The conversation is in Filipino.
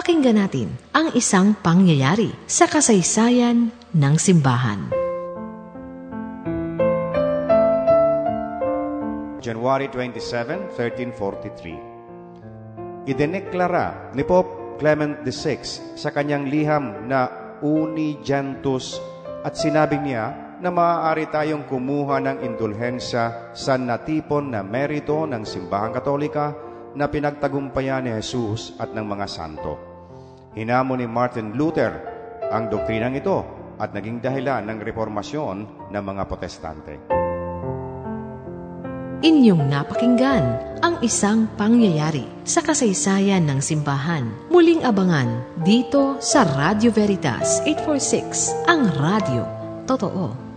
Pakinggan natin ang isang pangyayari sa kasaysayan ng simbahan. January 27, 1343. Idineklara ni Pope Clement VI sa kanyang liham na Unigentus at sinabi niya na maaari tayong kumuha ng indulhensya sa natipon na merito ng simbahang katolika na pinagtagumpayan ni Jesus at ng mga santo. Hinamo ni Martin Luther ang doktrinang ito at naging dahilan ng reformasyon ng mga protestante. Inyong napakinggan ang isang pangyayari sa kasaysayan ng simbahan. Muling abangan dito sa Radio Veritas 846, ang radio. Totoo.